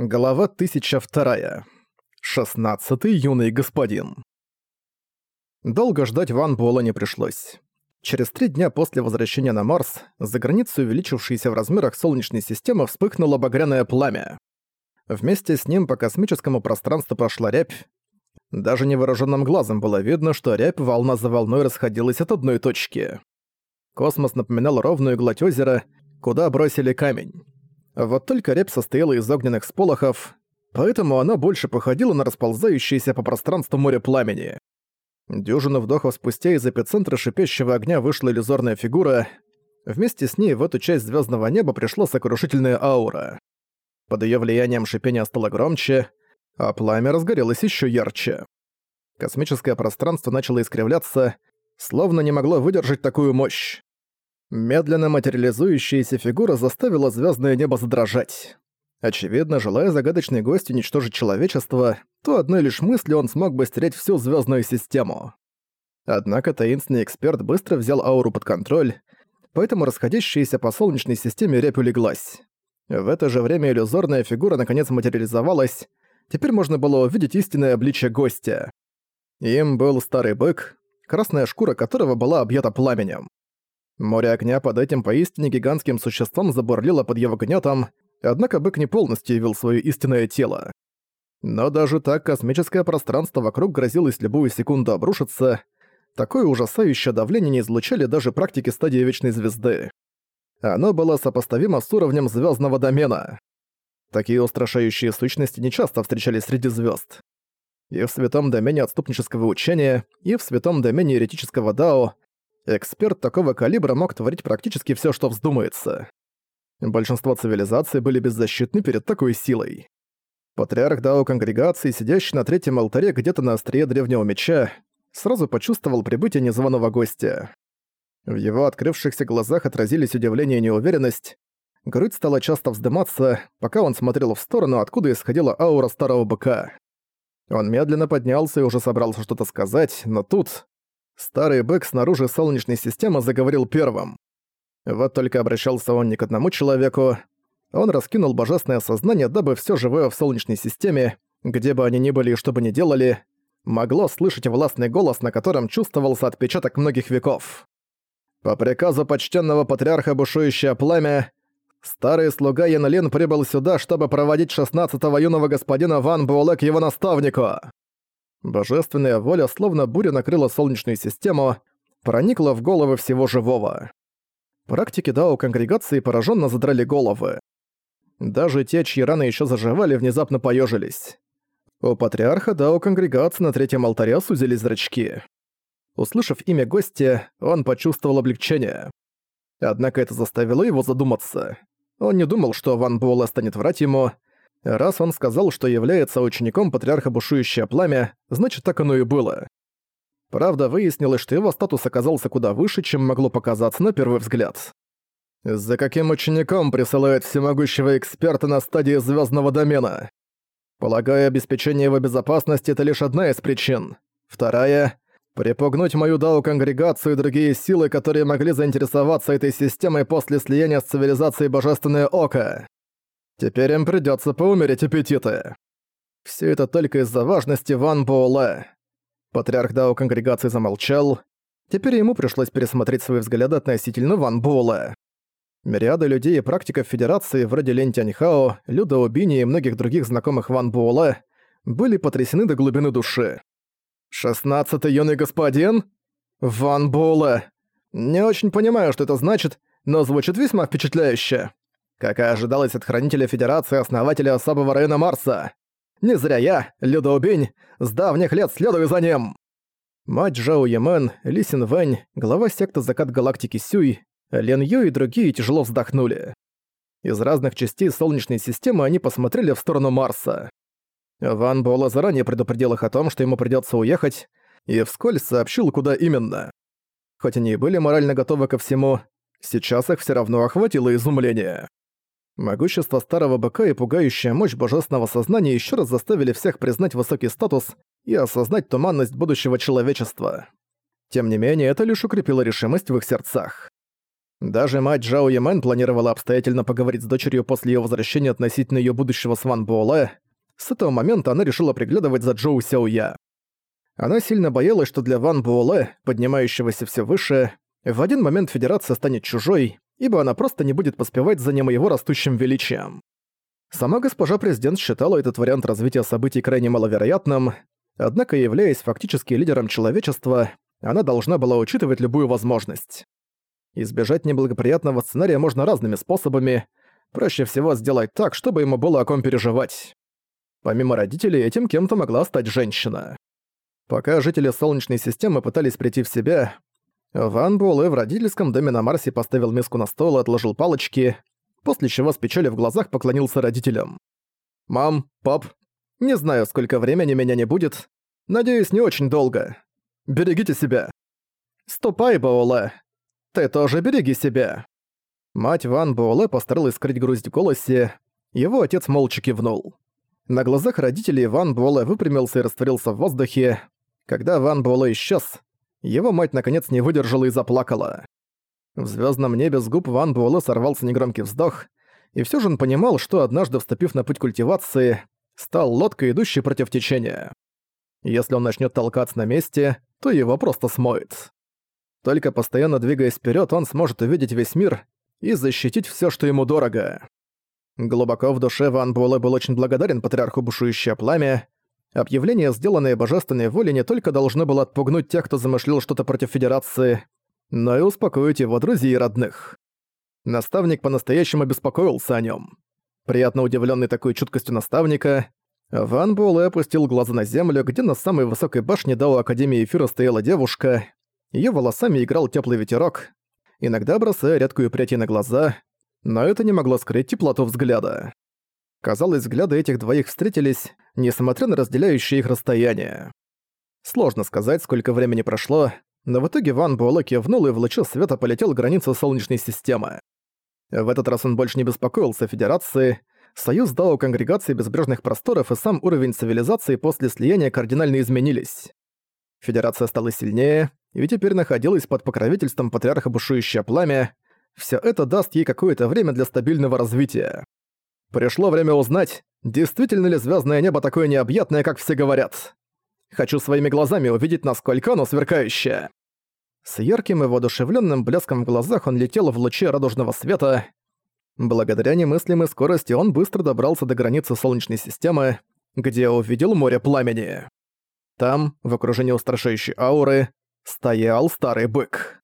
Глава 1002. Шестнадцатый юный господин. Долго ждать Ван Буэлла не пришлось. Через три дня после возвращения на Марс, за границу увеличившейся в размерах Солнечной системы вспыхнуло багряное пламя. Вместе с ним по космическому пространству прошла рябь. Даже невооруженным глазом было видно, что рябь волна за волной расходилась от одной точки. Космос напоминал ровную гладь озера, куда бросили камень. Вот только рябь состояла из огненных сполохов, поэтому она больше походила на расползающееся по пространству море пламени. Дюжину вдохов спустя из эпицентра шипящего огня вышла иллюзорная фигура. Вместе с ней в эту часть звездного неба пришла сокрушительная аура. Под ее влиянием шипение стало громче, а пламя разгорелось еще ярче. Космическое пространство начало искривляться, словно не могло выдержать такую мощь. Медленно материализующаяся фигура заставила звездное небо задрожать. Очевидно, желая загадочный гость уничтожить человечество, то одной лишь мыслью он смог бы стереть всю звездную систему. Однако таинственный эксперт быстро взял ауру под контроль, поэтому расходящаяся по Солнечной системе рябь улеглась. В это же время иллюзорная фигура наконец материализовалась, теперь можно было увидеть истинное обличие гостя. Им был старый бык, красная шкура которого была объята пламенем. Море огня под этим поистине гигантским существом забурлило под его гнетом, однако бык не полностью явил свое истинное тело. Но даже так космическое пространство вокруг грозилось любую секунду обрушиться, такое ужасающее давление не излучали даже практики стадии Вечной Звезды. Оно было сопоставимо с уровнем звездного домена. Такие устрашающие сущности нечасто встречались среди звезд. И в святом домене отступнического учения, и в святом домене еретического дао эксперт такого калибра мог творить практически все, что вздумается. Большинство цивилизаций были беззащитны перед такой силой. Патриарх Дао Конгрегации, сидящий на третьем алтаре где-то на острие древнего меча, сразу почувствовал прибытие незваного гостя. В его открывшихся глазах отразились удивление и неуверенность. Грудь стала часто вздыматься, пока он смотрел в сторону, откуда исходила аура старого быка. Он медленно поднялся и уже собрался что-то сказать, но тут... Старый бык снаружи Солнечной системы заговорил первым. Вот только обращался он не к одному человеку. Он раскинул божественное сознание, дабы все живое в Солнечной системе, где бы они ни были и что бы ни делали, могло слышать властный голос, на котором чувствовался отпечаток многих веков. По приказу почтенного патриарха бушующее пламя, старый слуга Янолин прибыл сюда, чтобы проводить шестнадцатого юного господина Ван Буэлэ к его наставнику. Божественная воля словно буря накрыла Солнечную систему, проникла в головы всего живого. Практики Дао конгрегации пораженно задрали головы. Даже те, чьи раны еще заживали, внезапно поежились. У патриарха Дао конгрегации на третьем алтаре сузились зрачки. Услышав имя гостя, он почувствовал облегчение. Однако это заставило его задуматься. Он не думал, что Ван Буэлэ станет врать ему, Раз он сказал, что является учеником патриарха Бушующее Пламя, значит так оно и было. Правда, выяснилось, что его статус оказался куда выше, чем могло показаться на первый взгляд. За каким учеником присылают всемогущего эксперта на стадии звездного домена? Полагаю, обеспечение его безопасности — это лишь одна из причин. Вторая — припугнуть мою дау-конгрегацию и другие силы, которые могли заинтересоваться этой системой после слияния с цивилизацией Божественное Око. Теперь им придётся поумереть аппетиты. Всё это только из-за важности Ван Буэлэ. Патриарх Дао конгрегации замолчал. Теперь ему пришлось пересмотреть свои взгляды относительно Ван Буэлэ. Мириады людей и практиков Федерации вроде Лень Тяньхао, Люда Убини и многих других знакомых Ван Буэлэ были потрясены до глубины души. «Шестнадцатый юный господин? Ван Буэлэ! Не очень понимаю, что это значит, но звучит весьма впечатляюще. Как и ожидалось от Хранителя Федерации, основателя особого района Марса. Не зря я, Людоубень, с давних лет следую за ним. Мать Жао Ямен, Ли Син Вэнь, глава секты Закат Галактики Сюй, Лен Ю и другие тяжело вздохнули. Из разных частей Солнечной системы они посмотрели в сторону Марса. Ван Буэлла заранее предупредил их о том, что ему придётся уехать, и вскользь сообщил, куда именно. Хоть они и были морально готовы ко всему, сейчас их всё равно охватило изумление. Могущество старого быка и пугающая мощь божественного сознания еще раз заставили всех признать высокий статус и осознать туманность будущего человечества. Тем не менее, это лишь укрепило решимость в их сердцах. Даже мать Джао Ямен планировала обстоятельно поговорить с дочерью после ее возвращения относительно ее будущего с Ван Буэлэ. С этого момента она решила приглядывать за Джоу Сяоя. Она сильно боялась, что для Ван Буэлэ, поднимающегося все выше, в один момент Федерация станет чужой, ибо она просто не будет поспевать за ним и его растущим величием. Сама госпожа президент считала этот вариант развития событий крайне маловероятным, однако, являясь фактически лидером человечества, она должна была учитывать любую возможность. Избежать неблагоприятного сценария можно разными способами, проще всего сделать так, чтобы ему было о ком переживать. Помимо родителей, этим кем-то могла стать женщина. Пока жители Солнечной системы пытались прийти в себя, Ван Буэлэ в родительском доме на Марсе поставил миску на стол и отложил палочки, после чего с печалью в глазах поклонился родителям. «Мам, пап, не знаю, сколько времени меня не будет. Надеюсь, не очень долго. Берегите себя. Ступай, Баоле. Ты тоже береги себя». Мать Ван Буэлэ постаралась скрыть грусть в голосе. Его отец молча кивнул. На глазах родителей Ван Буэлэ выпрямился и растворился в воздухе. Когда Ван Буэлэ исчез, его мать наконец не выдержала и заплакала. В звездном небе с губ Ван Буэлэ сорвался негромкий вздох, и все же он понимал, что однажды вступив на путь культивации, стал лодкой, идущей против течения. Если он начнет толкаться на месте, то его просто смоет. Только постоянно двигаясь вперед, он сможет увидеть весь мир и защитить все, что ему дорого. Глубоко в душе Ван Буэлэ был очень благодарен патриарху бушующее пламя. Объявление, сделанное божественной волей, не только должно было отпугнуть тех, кто замышлял что-то против Федерации, но и успокоить его друзей и родных. Наставник по-настоящему беспокоился о нем. Приятно удивленный такой чуткостью наставника, Ван Буэлэ опустил глаза на землю, где на самой высокой башне Дао Академии Эфира стояла девушка. Ее волосами играл теплый ветерок, иногда бросая редкую прядь на глаза, но это не могло скрыть теплоту взгляда. Казалось, взгляды этих двоих встретились, несмотря на разделяющее их расстояние. Сложно сказать, сколько времени прошло, но в итоге Ван Буэлэ кивнул и в луче света полетел к границе Солнечной системы. В этот раз он больше не беспокоился о Федерации, Союз Дао Конгрегации Безбрежных Просторов и сам уровень цивилизации после слияния кардинально изменились. Федерация стала сильнее, и теперь находилась под покровительством Патриарха Бушующее Пламя, все это даст ей какое-то время для стабильного развития. Пришло время узнать, действительно ли звездное небо такое необъятное, как все говорят. Хочу своими глазами увидеть, насколько оно сверкающее. С ярким и воодушевленным блеском в глазах он летел в луче радужного света. Благодаря немыслимой скорости он быстро добрался до границы Солнечной системы, где увидел море пламени. Там, в окружении устрашающей ауры, стоял старый бык.